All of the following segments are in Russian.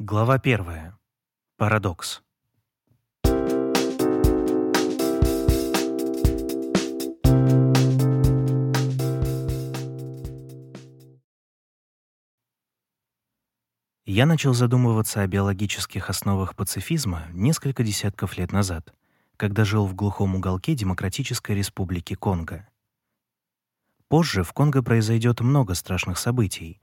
Глава первая. Парадокс. Я начал задумываться о биологических основах пацифизма несколько десятков лет назад, когда жил в глухом уголке Демократической Республики Конго. Позже в Конго произойдет много страшных событий.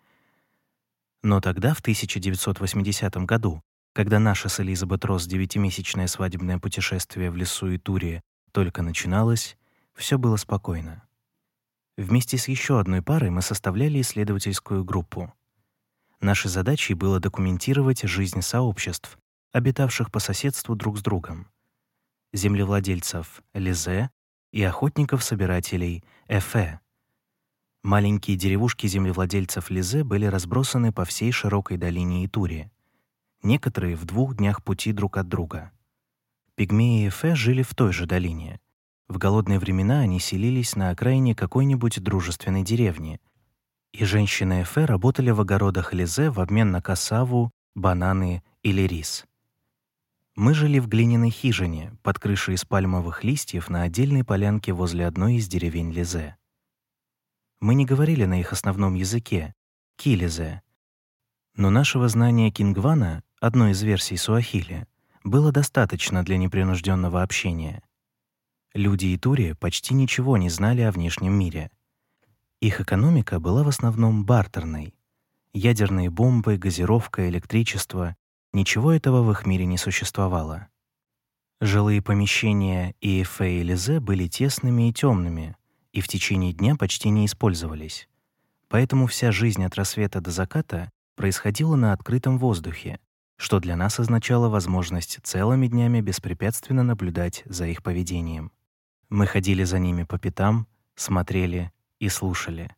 Но тогда, в 1980 году, когда наше с Элизабет Росс девятимесячное свадебное путешествие в лесу Итуре только начиналось, все было спокойно. Вместе с еще одной парой мы составляли исследовательскую группу. Нашей задачей было документировать жизнь сообществ, обитавших по соседству друг с другом, землевладельцев Лизе и охотников-собирателей Эфе. Маленькие деревушки землевладельцев Лизе были разбросаны по всей широкой долине Итури, некоторые в двух днях пути друг от друга. Пигмеи Эфе жили в той же долине. В голодные времена они селились на окраине какой-нибудь дружественной деревни, и женщины Эфе работали в огородах Лизе в обмен на кассаву, бананы или рис. Мы жили в глиняной хижине под крышей из пальмовых листьев на отдельной полянке возле одной из деревень Лизе. Мы не говорили на их основном языке — килизе. Но нашего знания кингвана, одной из версий суахили, было достаточно для непринужденного общения. Люди Итури почти ничего не знали о внешнем мире. Их экономика была в основном бартерной. Ядерные бомбы, газировка, электричество — ничего этого в их мире не существовало. Жилые помещения Иэфэ и Лизе были тесными и темными, и в течение дня почти не использовались. Поэтому вся жизнь от рассвета до заката происходила на открытом воздухе, что для нас означало возможность целыми днями беспрепятственно наблюдать за их поведением. Мы ходили за ними по пятам, смотрели и слушали.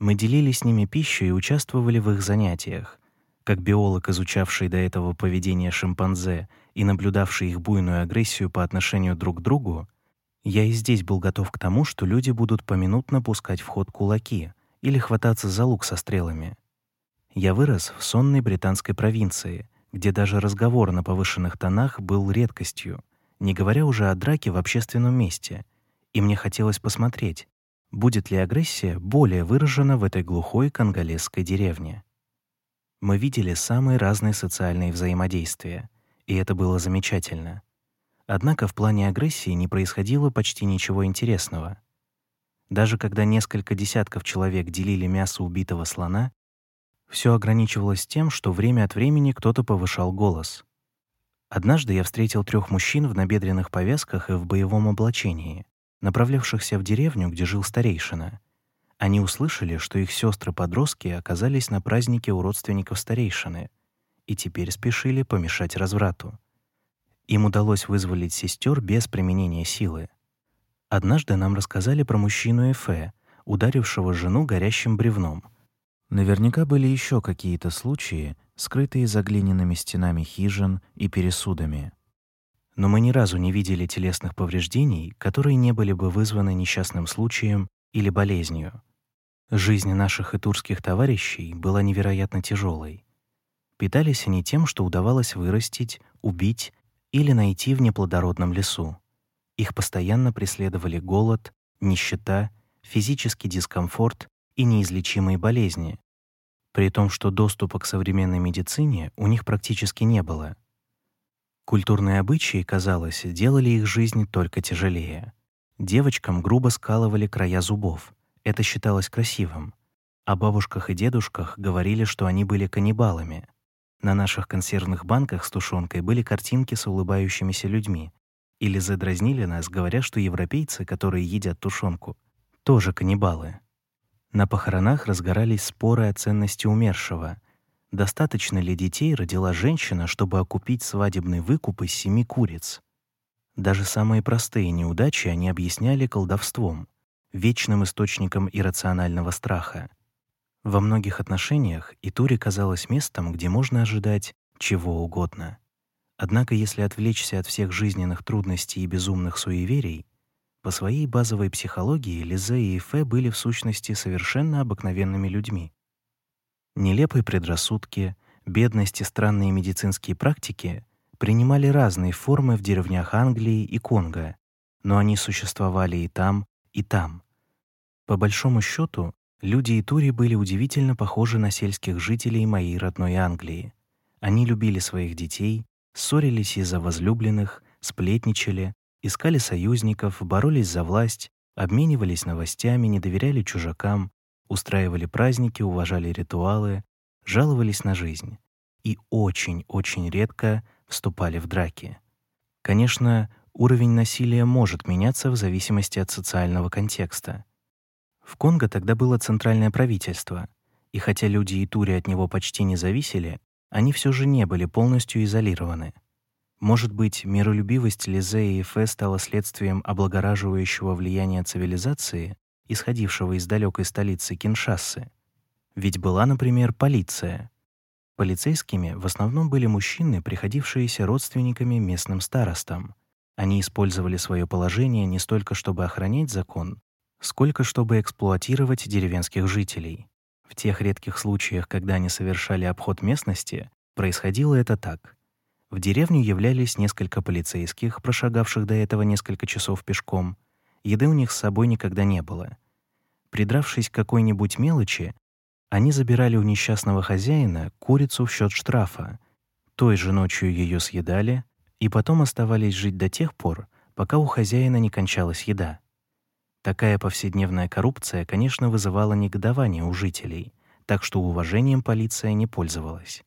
Мы делили с ними пищу и участвовали в их занятиях. Как биолог, изучавший до этого поведение шимпанзе и наблюдавший их буйную агрессию по отношению друг к другу, я и здесь был готов к тому, что люди будут поминутно пускать в ход кулаки или хвататься за лук со стрелами. Я вырос в сонной британской провинции, где даже разговор на повышенных тонах был редкостью, не говоря уже о драке в общественном месте, и мне хотелось посмотреть, будет ли агрессия более выражена в этой глухой конголезской деревне. Мы видели самые разные социальные взаимодействия, и это было замечательно. Однако в плане агрессии не происходило почти ничего интересного. Даже когда несколько десятков человек делили мясо убитого слона, все ограничивалось тем, что время от времени кто-то повышал голос. Однажды я встретил трех мужчин в набедренных повязках и в боевом облачении, направлявшихся в деревню, где жил старейшина. Они услышали, что их сестры-подростки оказались на празднике у родственников старейшины и теперь спешили помешать разврату. Им удалось вызволить сестер без применения силы. Однажды нам рассказали про мужчину Эфе, ударившего жену горящим бревном. Наверняка были еще какие-то случаи, скрытые за глиняными стенами хижин и пересудами. Но мы ни разу не видели телесных повреждений, которые не были бы вызваны несчастным случаем или болезнью. Жизнь наших итурских товарищей была невероятно тяжелой. Питались они тем, что удавалось вырастить, убить или найти в неплодородном лесу. Их постоянно преследовали голод, нищета, физический дискомфорт и неизлечимые болезни, при том, что доступа к современной медицине у них практически не было. Культурные обычаи, казалось, делали их жизнь только тяжелее. Девочкам грубо скалывали края зубов. Это считалось красивым. О бабушках и дедушках говорили, что они были каннибалами — на наших консервных банках с тушенкой были картинки с улыбающимися людьми. Или задразнили нас, говоря, что европейцы, которые едят тушенку, тоже каннибалы. На похоронах разгорались споры о ценности умершего. Достаточно ли детей родила женщина, чтобы окупить свадебный выкуп из семи куриц? Даже самые простые неудачи они объясняли колдовством, вечным источником иррационального страха. Во многих отношениях Итури казалась местом, где можно ожидать чего угодно. Однако, если отвлечься от всех жизненных трудностей и безумных суеверий, по своей базовой психологии Лизе и Фе были в сущности совершенно обыкновенными людьми. Нелепые предрассудки, Бедность и странные медицинские практики принимали разные формы в деревнях Англии и Конго, но они существовали и там, и там. По большому счету, люди Итури были удивительно похожи на сельских жителей моей родной Англии. Они любили своих детей, ссорились из-за возлюбленных, сплетничали, искали союзников, боролись за власть, обменивались новостями, не доверяли чужакам, устраивали праздники, уважали ритуалы, жаловались на жизнь и очень-очень редко вступали в драки. Конечно, уровень насилия может меняться в зависимости от социального контекста. В Конго тогда было центральное правительство, и хотя люди и тури от него почти не зависели, они все же не были полностью изолированы. Может быть, миролюбивость Лизе и Эфе стала следствием облагораживающего влияния цивилизации, исходившего из далекой столицы Киншасы. Ведь была, например, полиция. Полицейскими в основном были мужчины, приходившиеся родственниками местным старостам. Они использовали свое положение не столько чтобы охранять закон, сколько чтобы эксплуатировать деревенских жителей. В тех редких случаях, когда они совершали обход местности, происходило это так. В деревню являлись несколько полицейских, прошагавших до этого несколько часов пешком. Еды у них с собой никогда не было. Придравшись к какой-нибудь мелочи, они забирали у несчастного хозяина курицу в счет штрафа. Той же ночью ее съедали и потом оставались жить до тех пор, пока у хозяина не кончалась еда. Такая повседневная коррупция, конечно, вызывала негодование у жителей, так что уважением полиция не пользовалась.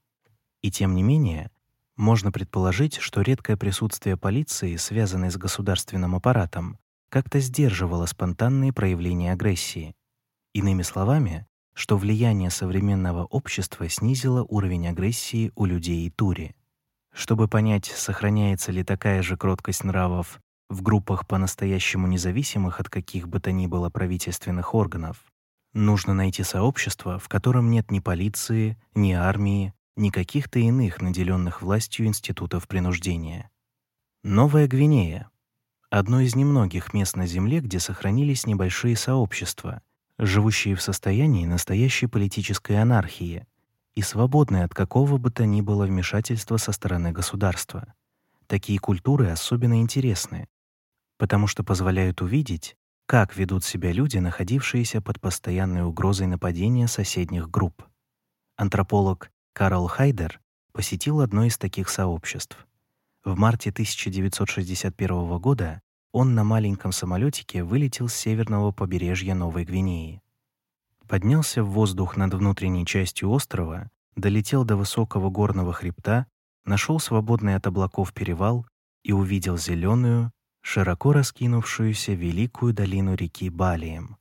И тем не менее, можно предположить, что редкое присутствие полиции, связанное с государственным аппаратом, как-то сдерживало спонтанные проявления агрессии. Иными словами, что влияние современного общества снизило уровень агрессии у людей и тури. Чтобы понять, сохраняется ли такая же кроткость нравов в группах по-настоящему независимых от каких бы то ни было правительственных органов, нужно найти сообщество, в котором нет ни полиции, ни армии, ни каких-то иных наделенных властью институтов принуждения. Новая Гвинея — одно из немногих мест на Земле, где сохранились небольшие сообщества, живущие в состоянии настоящей политической анархии и свободные от какого бы то ни было вмешательства со стороны государства. Такие культуры особенно интересны, потому что позволяют увидеть, как ведут себя люди, находившиеся под постоянной угрозой нападения соседних групп. Антрополог Карл Хайдер посетил одно из таких сообществ. В марте 1961 года он на маленьком самолетике вылетел с северного побережья Новой Гвинеи. Поднялся в воздух над внутренней частью острова, долетел до высокого горного хребта, нашел свободный от облаков перевал и увидел зеленую, широко раскинувшуюся великую долину реки Балием.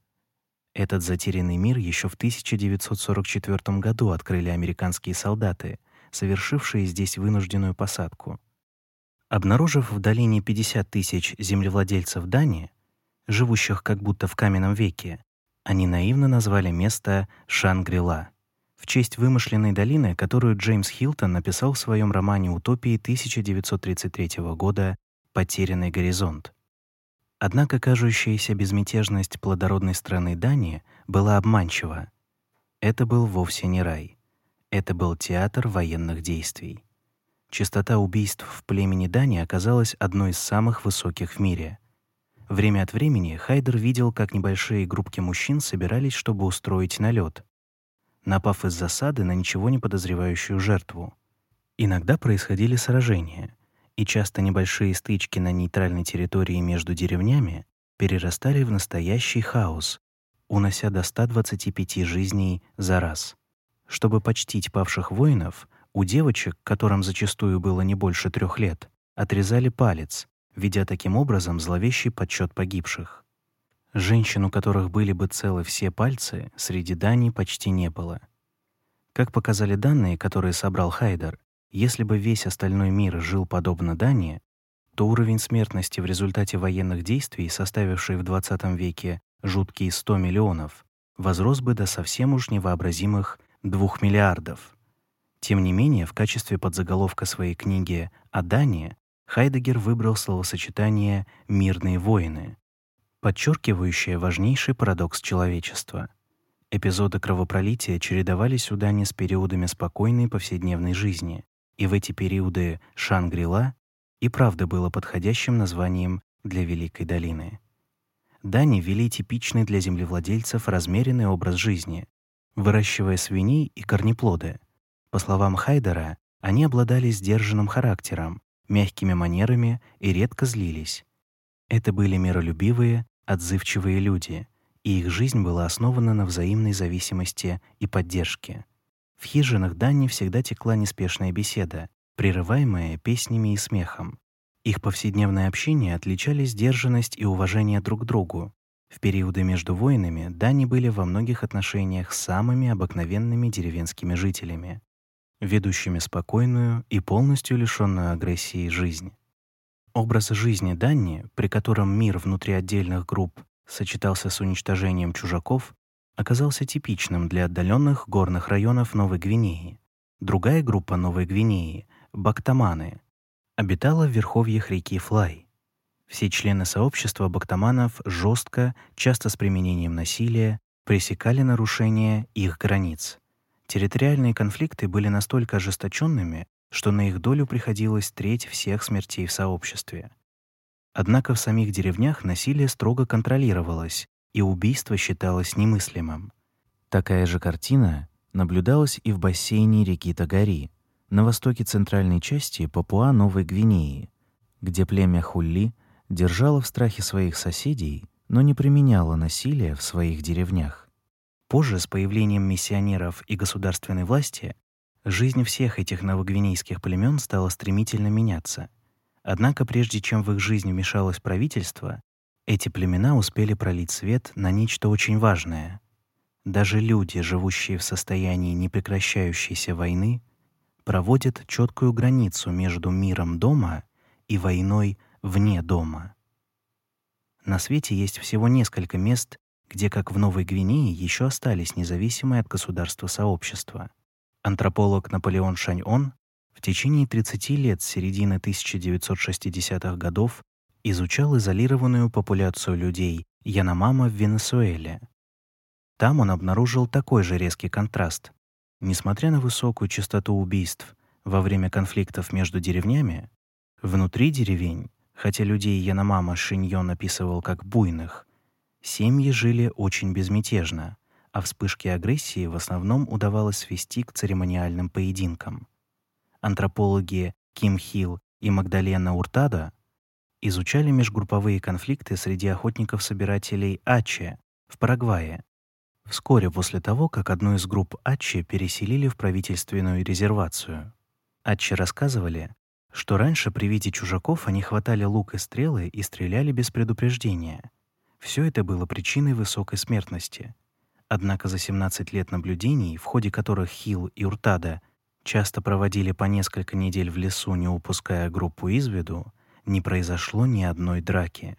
Этот затерянный мир еще в 1944 году открыли американские солдаты, совершившие здесь вынужденную посадку. Обнаружив в долине 50 тысяч землевладельцев Дании, живущих как будто в каменном веке, они наивно назвали место Шангрила в честь вымышленной долины, которую Джеймс Хилтон написал в своем романе «Утопии» 1933 года потерянный горизонт. Однако кажущаяся безмятежность плодородной страны Дании была обманчива. Это был вовсе не рай. Это был театр военных действий. Частота убийств в племени Дани оказалась одной из самых высоких в мире. Время от времени Хайдер видел, как небольшие группки мужчин собирались, чтобы устроить налет, напав из засады на ничего не подозревающую жертву. Иногда происходили сражения — и часто небольшие стычки на нейтральной территории между деревнями перерастали в настоящий хаос, унося до 125 жизней за раз. Чтобы почтить павших воинов, у девочек, которым зачастую было не больше трех лет, отрезали палец, ведя таким образом зловещий подсчет погибших. Женщин, у которых были бы целы все пальцы, среди Дании почти не было. Как показали данные, которые собрал Хайдер, если бы весь остальной мир жил подобно Дании, то уровень смертности в результате военных действий, составивший в 20 веке жуткие 100 миллионов, возрос бы до совсем уж невообразимых 2 миллиардов. Тем не менее, в качестве подзаголовка своей книги о Дании Хайдегер выбрал словосочетание «мирные войны», подчеркивающее важнейший парадокс человечества. Эпизоды кровопролития чередовались у Дани с периодами спокойной повседневной жизни, и в эти периоды Шангрила и правда было подходящим названием для Великой долины. Дани вели типичный для землевладельцев размеренный образ жизни, выращивая свиней и корнеплоды. По словам Хайдера, они обладали сдержанным характером, мягкими манерами и редко злились. Это были миролюбивые, отзывчивые люди, и их жизнь была основана на взаимной зависимости и поддержке. В хижинах Дани всегда текла неспешная беседа, прерываемая песнями и смехом. Их повседневное общение отличали сдержанность и уважение друг к другу. В периоды между войнами Дани были во многих отношениях самыми обыкновенными деревенскими жителями, ведущими спокойную и полностью лишенную агрессии жизнь. Образ жизни Данни, при котором мир внутри отдельных групп сочетался с уничтожением чужаков, оказался типичным для отдаленных горных районов Новой Гвинеи. Другая группа Новой Гвинеи — бактаманы — обитала в верховьях реки Флай. Все члены сообщества бактаманов жестко, часто с применением насилия, пресекали нарушения их границ. Территориальные конфликты были настолько ожесточенными, что на их долю приходилось треть всех смертей в сообществе. Однако в самих деревнях насилие строго контролировалось, и убийство считалось немыслимым. Такая же картина наблюдалась и в бассейне реки Тагари, на востоке центральной части Папуа-Новой Гвинеи, где племя Хулли держало в страхе своих соседей, но не применяло насилия в своих деревнях. Позже, с появлением миссионеров и государственной власти, жизнь всех этих новогвинейских племен стала стремительно меняться. Однако прежде чем в их жизнь вмешалось правительство, эти племена успели пролить свет на нечто очень важное. Даже люди, живущие в состоянии непрекращающейся войны, проводит четкую границу между миром дома и войной вне дома. На свете есть всего несколько мест, где, как в Новой Гвинее, еще остались независимые от государства сообщества. Антрополог Наполеон Шаньон в течение 30 лет с середины 1960-х годов изучал изолированную популяцию людей Яномама в Венесуэле. Там он обнаружил такой же резкий контраст Несмотря на высокую частоту убийств во время конфликтов между деревнями, внутри деревень, хотя людей Яномама Шиньон описывал как буйных, семьи жили очень безмятежно, а вспышки агрессии в основном удавалось свести к церемониальным поединкам. Антропологи Ким Хилл и Магдалена Уртада изучали межгрупповые конфликты среди охотников-собирателей Аче в Парагвае вскоре после того, как одну из групп Ачи переселили в правительственную резервацию. Ачи рассказывали, что раньше при виде чужаков они хватали лук и стрелы и стреляли без предупреждения. Все это было причиной высокой смертности. Однако за 17 лет наблюдений, в ходе которых Хилл и Уртада часто проводили по несколько недель в лесу, не упуская группу из виду, не произошло ни одной драки.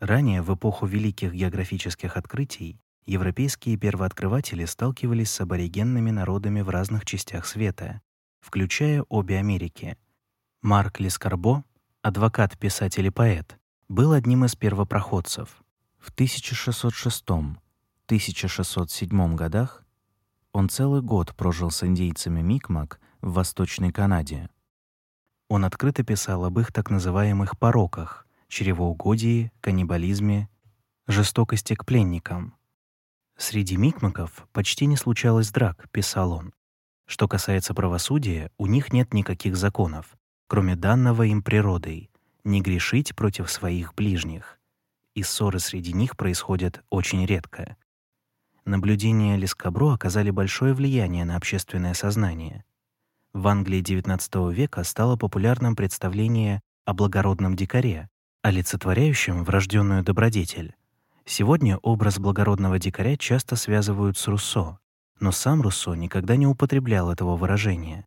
Ранее, в эпоху великих географических открытий, европейские первооткрыватели сталкивались с аборигенными народами в разных частях света, включая обе Америки. Марк Лескарбо, адвокат, писатель и поэт, был одним из первопроходцев. В 1606-1607 годах он целый год прожил с индейцами Микмак в Восточной Канаде. Он открыто писал об их так называемых пороках — чревоугодии, каннибализме, жестокости к пленникам — Среди микмаков почти не случалось драк, писал он. Что касается правосудия, у них нет никаких законов, кроме данного им природой, не грешить против своих ближних. И ссоры среди них происходят очень редко. Наблюдения Лескабро оказали большое влияние на общественное сознание. В Англии XIX века стало популярным представление о благородном дикаре, олицетворяющем врожденную добродетель. Сегодня образ благородного дикаря часто связывают с Руссо, но сам Руссо никогда не употреблял этого выражения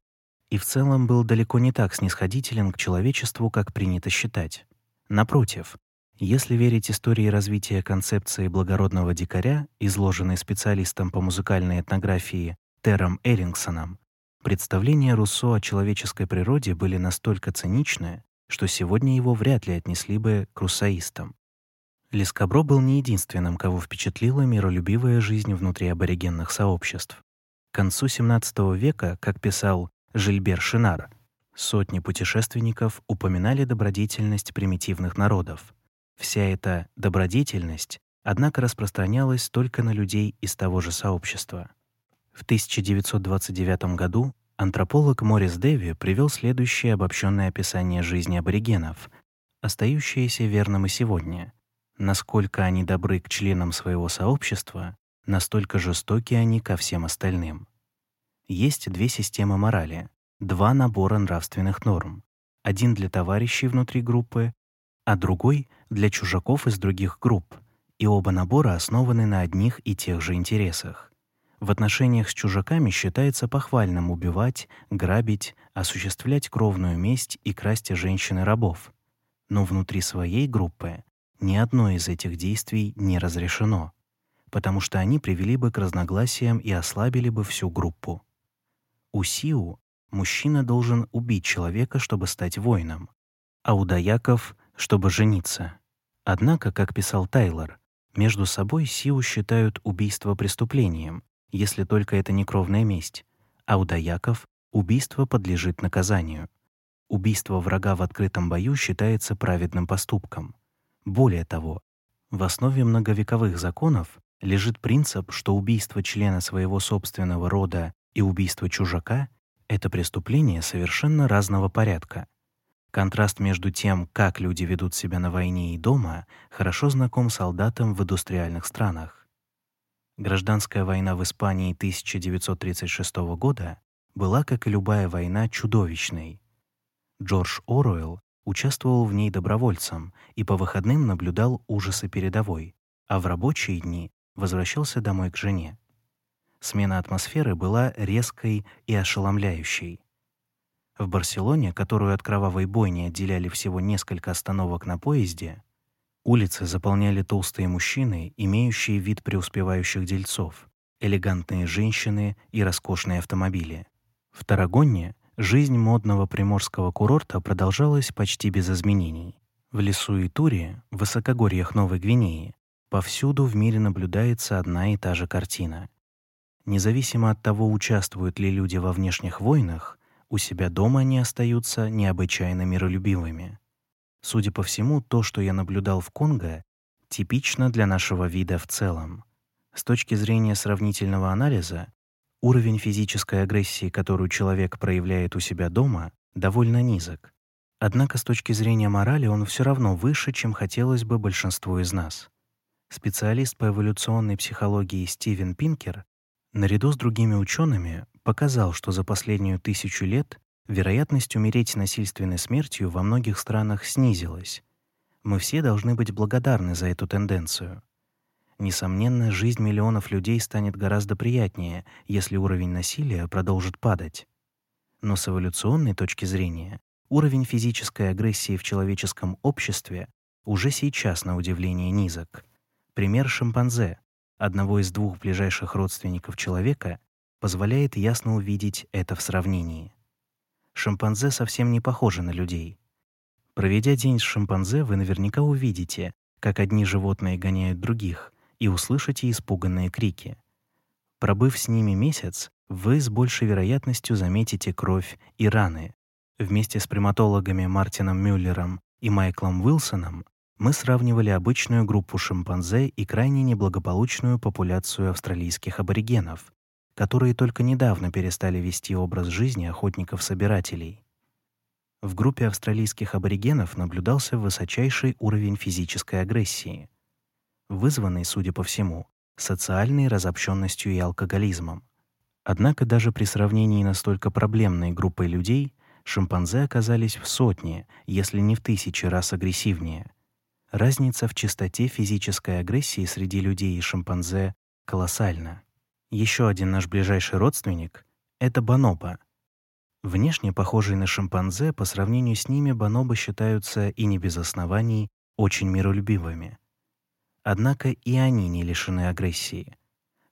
и в целом был далеко не так снисходителен к человечеству, как принято считать. Напротив, если верить истории развития концепции благородного дикаря, изложенной специалистом по музыкальной этнографии Тером Эрингсоном, представления Руссо о человеческой природе были настолько циничны, что сегодня его вряд ли отнесли бы к руссоистам. Лескобро был не единственным, кого впечатлила миролюбивая жизнь внутри аборигенных сообществ. К концу XVII века, как писал Жильбер Шинар, сотни путешественников упоминали добродетельность примитивных народов. Вся эта добродетельность, однако, распространялась только на людей из того же сообщества. В 1929 году антрополог Морис Дэви привел следующее обобщенное описание жизни аборигенов, остающееся верным и сегодня. Насколько они добры к членам своего сообщества, настолько жестоки они ко всем остальным. Есть две системы морали, два набора нравственных норм. Один для товарищей внутри группы, а другой для чужаков из других групп, и оба набора основаны на одних и тех же интересах. В отношениях с чужаками считается похвальным убивать, грабить, осуществлять кровную месть и красть женщин и рабов. Но внутри своей группы ни одно из этих действий не разрешено, потому что они привели бы к разногласиям и ослабили бы всю группу. У Сиу мужчина должен убить человека, чтобы стать воином, а у даяков — чтобы жениться. Однако, как писал Тайлор, между собой Сиу считают убийство преступлением, если только это не кровная месть, а у даяков убийство подлежит наказанию. Убийство врага в открытом бою считается праведным поступком. Более того, в основе многовековых законов лежит принцип, что убийство члена своего собственного рода и убийство чужака — это преступления совершенно разного порядка. Контраст между тем, как люди ведут себя на войне и дома, хорошо знаком солдатам в индустриальных странах. Гражданская война в Испании 1936 года была, как и любая война, чудовищной. Джордж Оруэлл участвовал в ней добровольцем и по выходным наблюдал ужасы передовой, а в рабочие дни возвращался домой к жене. Смена атмосферы была резкой и ошеломляющей. В Барселоне, которую от кровавой бойни отделяли всего несколько остановок на поезде, улицы заполняли толстые мужчины, имеющие вид преуспевающих дельцов, элегантные женщины и роскошные автомобили. В Тарагоне жизнь модного приморского курорта продолжалась почти без изменений. В лесу и Туре, в высокогорьях Новой Гвинеи, повсюду в мире наблюдается одна и та же картина. Независимо от того, участвуют ли люди во внешних войнах, у себя дома они остаются необычайно миролюбивыми. Судя по всему, то, что я наблюдал в Конго, типично для нашего вида в целом. С точки зрения сравнительного анализа, уровень физической агрессии, которую человек проявляет у себя дома, довольно низок. Однако с точки зрения морали он все равно выше, чем хотелось бы большинству из нас. Специалист по эволюционной психологии Стивен Пинкер наряду с другими учеными показал, что за последнюю тысячу лет вероятность умереть насильственной смертью во многих странах снизилась. Мы все должны быть благодарны за эту тенденцию. Несомненно, жизнь миллионов людей станет гораздо приятнее, если уровень насилия продолжит падать. Но с эволюционной точки зрения, уровень физической агрессии в человеческом обществе уже сейчас на удивление низок. Пример шимпанзе, одного из двух ближайших родственников человека, позволяет ясно увидеть это в сравнении. Шимпанзе совсем не похожи на людей. Проведя день с шимпанзе, вы наверняка увидите, как одни животные гоняют других, и услышите испуганные крики. Пробыв с ними месяц, вы с большей вероятностью заметите кровь и раны. Вместе с приматологами Мартином Мюллером и Майклом Уилсоном мы сравнивали обычную группу шимпанзе и крайне неблагополучную популяцию австралийских аборигенов, которые только недавно перестали вести образ жизни охотников-собирателей. В группе австралийских аборигенов наблюдался высочайший уровень физической агрессии, вызванный, судя по всему, социальной разобщенностью и алкоголизмом. Однако даже при сравнении настолько проблемной группой людей шимпанзе оказались в сотни, если не в тысячи раз агрессивнее. Разница в частоте физической агрессии среди людей и шимпанзе колоссальна. Еще один наш ближайший родственник — это бонобо. Внешне похожие на шимпанзе, по сравнению с ними бонобо считаются и не без оснований очень миролюбивыми. Однако и они не лишены агрессии.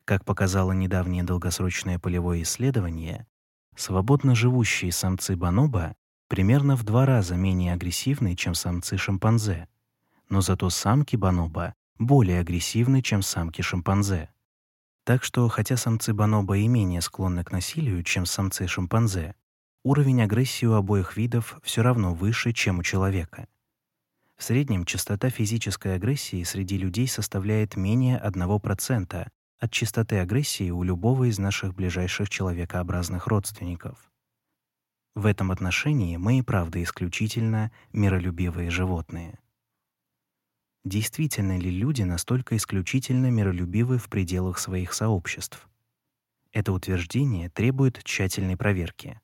Как показало недавнее долгосрочное полевое исследование, свободно живущие самцы бонобо примерно в два раза менее агрессивны, чем самцы шимпанзе. но зато самки бонобо более агрессивны, чем самки шимпанзе. Так что, хотя самцы бонобо и менее склонны к насилию, чем самцы шимпанзе, уровень агрессии у обоих видов все равно выше, чем у человека. В среднем частота физической агрессии среди людей составляет менее 1% от частоты агрессии у любого из наших ближайших человекообразных родственников. В этом отношении мы и правда исключительно миролюбивые животные. Действительно ли люди настолько исключительно миролюбивы в пределах своих сообществ? Это утверждение требует тщательной проверки.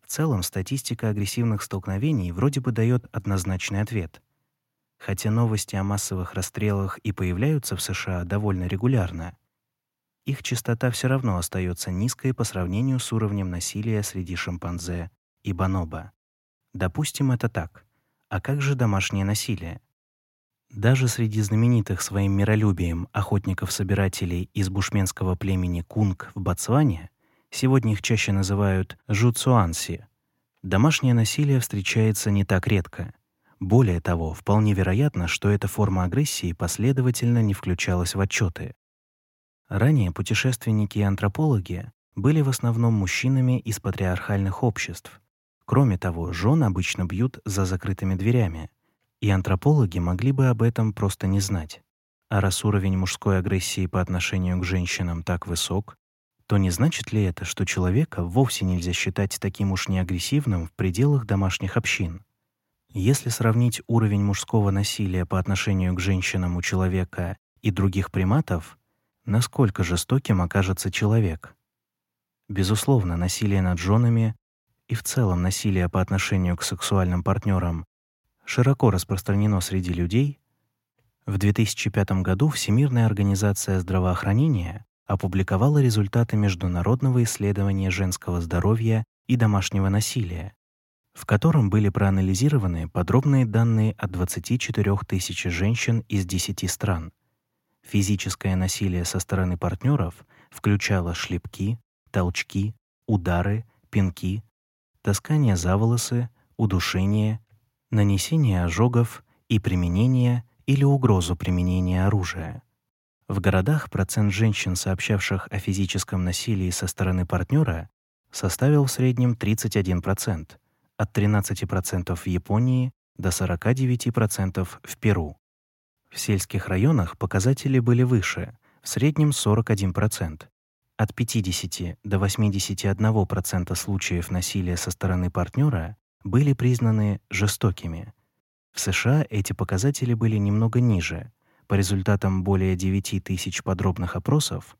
В целом, статистика агрессивных столкновений вроде бы дает однозначный ответ. Хотя новости о массовых расстрелах и появляются в США довольно регулярно, их частота все равно остается низкой по сравнению с уровнем насилия среди шимпанзе и бонобо. Допустим, это так. А как же домашнее насилие? Даже среди знаменитых своим миролюбием охотников-собирателей из бушменского племени Кунг в Ботсване, сегодня их чаще называют жуцуанси, домашнее насилие встречается не так редко. Более того, вполне вероятно, что эта форма агрессии последовательно не включалась в отчеты. Ранее путешественники и антропологи были в основном мужчинами из патриархальных обществ, Кроме того, жен обычно бьют за закрытыми дверями, и антропологи могли бы об этом просто не знать. А раз уровень мужской агрессии по отношению к женщинам так высок, то не значит ли это, что человека вовсе нельзя считать таким уж неагрессивным в пределах домашних общин? Если сравнить уровень мужского насилия по отношению к женщинам у человека и других приматов, насколько жестоким окажется человек? Безусловно, насилие над женами и в целом насилие по отношению к сексуальным партнерам широко распространено среди людей, в 2005 году Всемирная организация здравоохранения опубликовала результаты международного исследования женского здоровья и домашнего насилия, в котором были проанализированы подробные данные от 24 тысяч женщин из 10 стран. Физическое насилие со стороны партнеров включало шлепки, толчки, удары, пинки, таскание за волосы, удушение, нанесение ожогов и применение или угрозу применения оружия. В городах процент женщин, сообщавших о физическом насилии со стороны партнера, составил в среднем 31%, от 13% в Японии до 49% в Перу. В сельских районах показатели были выше, в среднем 41%, от 50 до 81% случаев насилия со стороны партнера были признаны жестокими. В США эти показатели были немного ниже. По результатам более 9 тысяч подробных опросов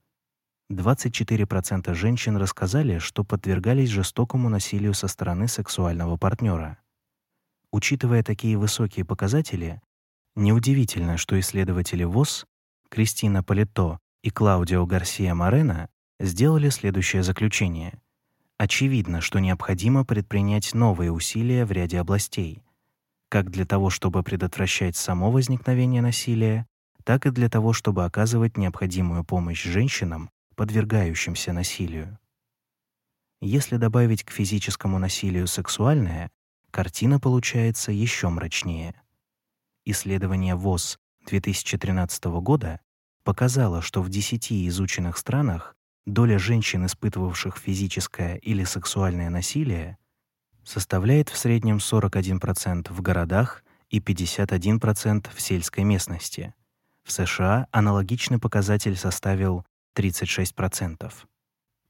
24% женщин рассказали, что подвергались жестокому насилию со стороны сексуального партнера. Учитывая такие высокие показатели, неудивительно, что исследователи ВОЗ Кристина Полито и Клаудио Гарсия Морено сделали следующее заключение. Очевидно, что необходимо предпринять новые усилия в ряде областей, как для того, чтобы предотвращать само возникновение насилия, так и для того, чтобы оказывать необходимую помощь женщинам, подвергающимся насилию. Если добавить к физическому насилию сексуальное, картина получается еще мрачнее. Исследование ВОЗ 2013 года показало, что в 10 изученных странах доля женщин, испытывавших физическое или сексуальное насилие, составляет в среднем 41% в городах и 51% в сельской местности. В США аналогичный показатель составил 36%.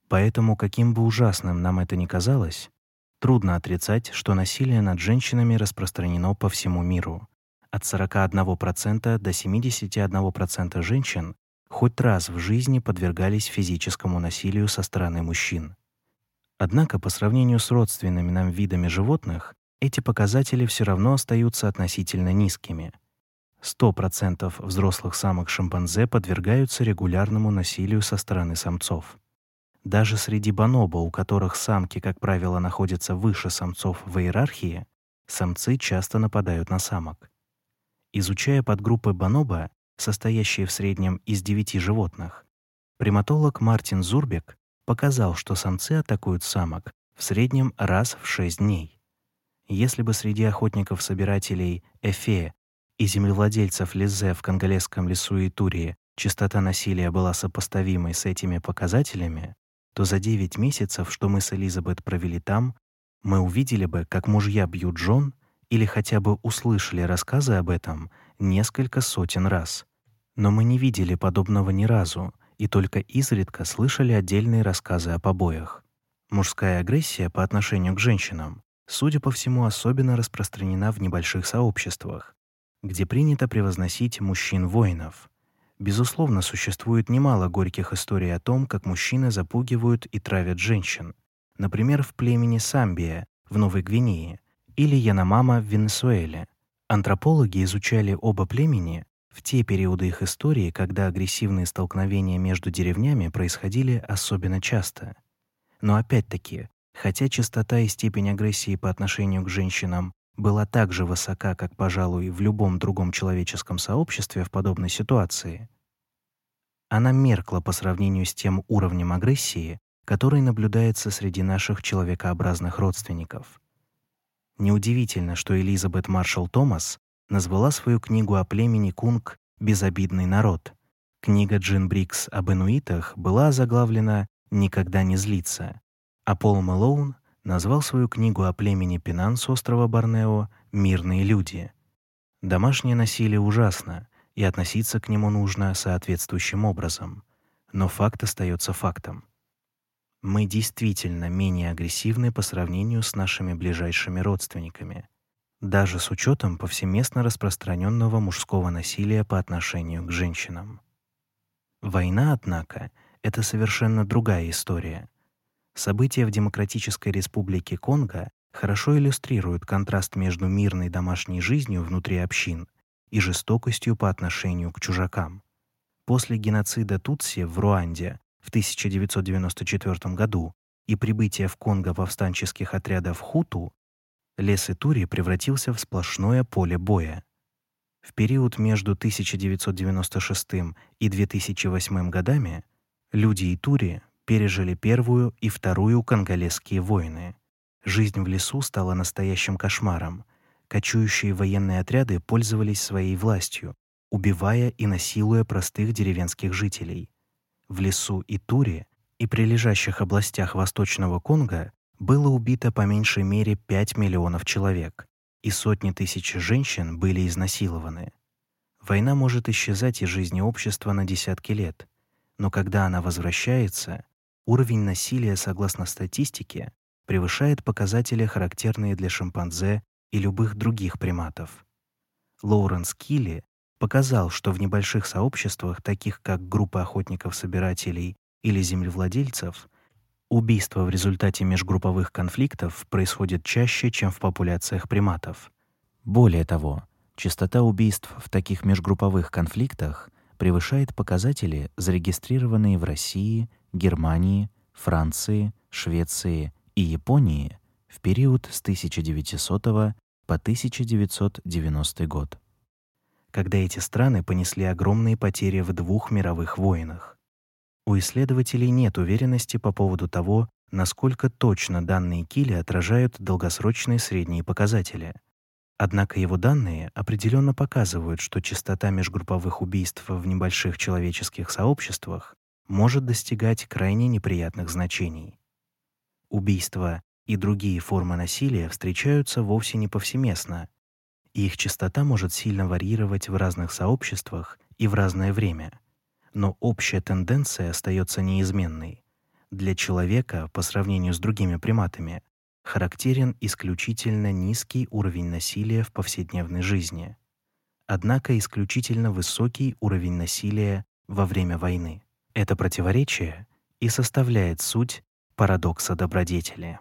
Поэтому, каким бы ужасным нам это ни казалось, трудно отрицать, что насилие над женщинами распространено по всему миру. От 41% до 71% женщин хоть раз в жизни подвергались физическому насилию со стороны мужчин. Однако по сравнению с родственными нам видами животных, эти показатели все равно остаются относительно низкими. 100% взрослых самок шимпанзе подвергаются регулярному насилию со стороны самцов. Даже среди бонобо, у которых самки, как правило, находятся выше самцов в иерархии, самцы часто нападают на самок. Изучая подгруппы бонобо, состоящие в среднем из девяти животных, приматолог Мартин Зурбек показал, что самцы атакуют самок в среднем раз в 6 дней. Если бы среди охотников-собирателей Эфе и землевладельцев Лизе в конголезском лесу Итурии частота насилия была сопоставимой с этими показателями, то за 9 месяцев, что мы с Элизабет провели там, мы увидели бы, как мужья бьют жен или хотя бы услышали рассказы об этом несколько сотен раз. Но мы не видели подобного ни разу и только изредка слышали отдельные рассказы о побоях. Мужская агрессия по отношению к женщинам, судя по всему, особенно распространена в небольших сообществах, где принято превозносить мужчин-воинов. Безусловно, существует немало горьких историй о том, как мужчины запугивают и травят женщин. Например, в племени Самбия в Новой Гвинее или Яномама в Венесуэле. Антропологи изучали оба племени в те периоды их истории, когда агрессивные столкновения между деревнями происходили особенно часто. Но опять-таки, хотя частота и степень агрессии по отношению к женщинам была так же высока, как, пожалуй, в любом другом человеческом сообществе в подобной ситуации, она меркла по сравнению с тем уровнем агрессии, который наблюдается среди наших человекообразных родственников. Неудивительно, что Элизабет Маршалл Томас назвала свою книгу о племени Кунг «Безобидный народ». Книга Джин Брикс об инуитах была заглавлена «Никогда не злиться», а Пол Мэлоун назвал свою книгу о племени Пинан с острова Борнео «Мирные люди». Домашнее насилие ужасно, и относиться к нему нужно соответствующим образом. Но факт остается фактом. Мы действительно менее агрессивны по сравнению с нашими ближайшими родственниками, даже с учетом повсеместно распространенного мужского насилия по отношению к женщинам. Война, однако, это совершенно другая история. События в Демократической Республике Конго хорошо иллюстрируют контраст между мирной домашней жизнью внутри общин и жестокостью по отношению к чужакам. После геноцида Тутси в Руанде в 1994 году и прибытия в Конго повстанческих отрядов Хуту, лес Итури превратился в сплошное поле боя. В период между 1996 и 2008 годами люди Итури пережили первую и вторую конголезские войны. Жизнь в лесу стала настоящим кошмаром. Кочующие военные отряды пользовались своей властью, убивая и насилуя простых деревенских жителей. В лесу и Туре и прилежащих областях Восточного Конго было убито по меньшей мере 5 миллионов человек, и сотни тысяч женщин были изнасилованы. Война может исчезать из жизни общества на десятки лет, но когда она возвращается, Уровень насилия, согласно статистике, превышает показатели, характерные для шимпанзе и любых других приматов. Лоуренс Килли показал, что в небольших сообществах, таких как группы охотников-собирателей или землевладельцев, убийства в результате межгрупповых конфликтов происходят чаще, чем в популяциях приматов. Более того, частота убийств в таких межгрупповых конфликтах превышает показатели, зарегистрированные в России, Германии, Франции, Швеции и Японии в период с 1900 по 1990 год, когда эти страны понесли огромные потери в двух мировых войнах. У исследователей нет уверенности по поводу того, насколько точно данные Килли отражают долгосрочные средние показатели. Однако его данные определенно показывают, что частота межгрупповых убийств в небольших человеческих сообществах может достигать крайне неприятных значений. Убийства и другие формы насилия встречаются вовсе не повсеместно, и их частота может сильно варьировать в разных сообществах и в разное время. Но общая тенденция остается неизменной. Для человека, по сравнению с другими приматами, характерен исключительно низкий уровень насилия в повседневной жизни, однако исключительно высокий уровень насилия во время войны. Это противоречие и составляет суть парадокса добродетели.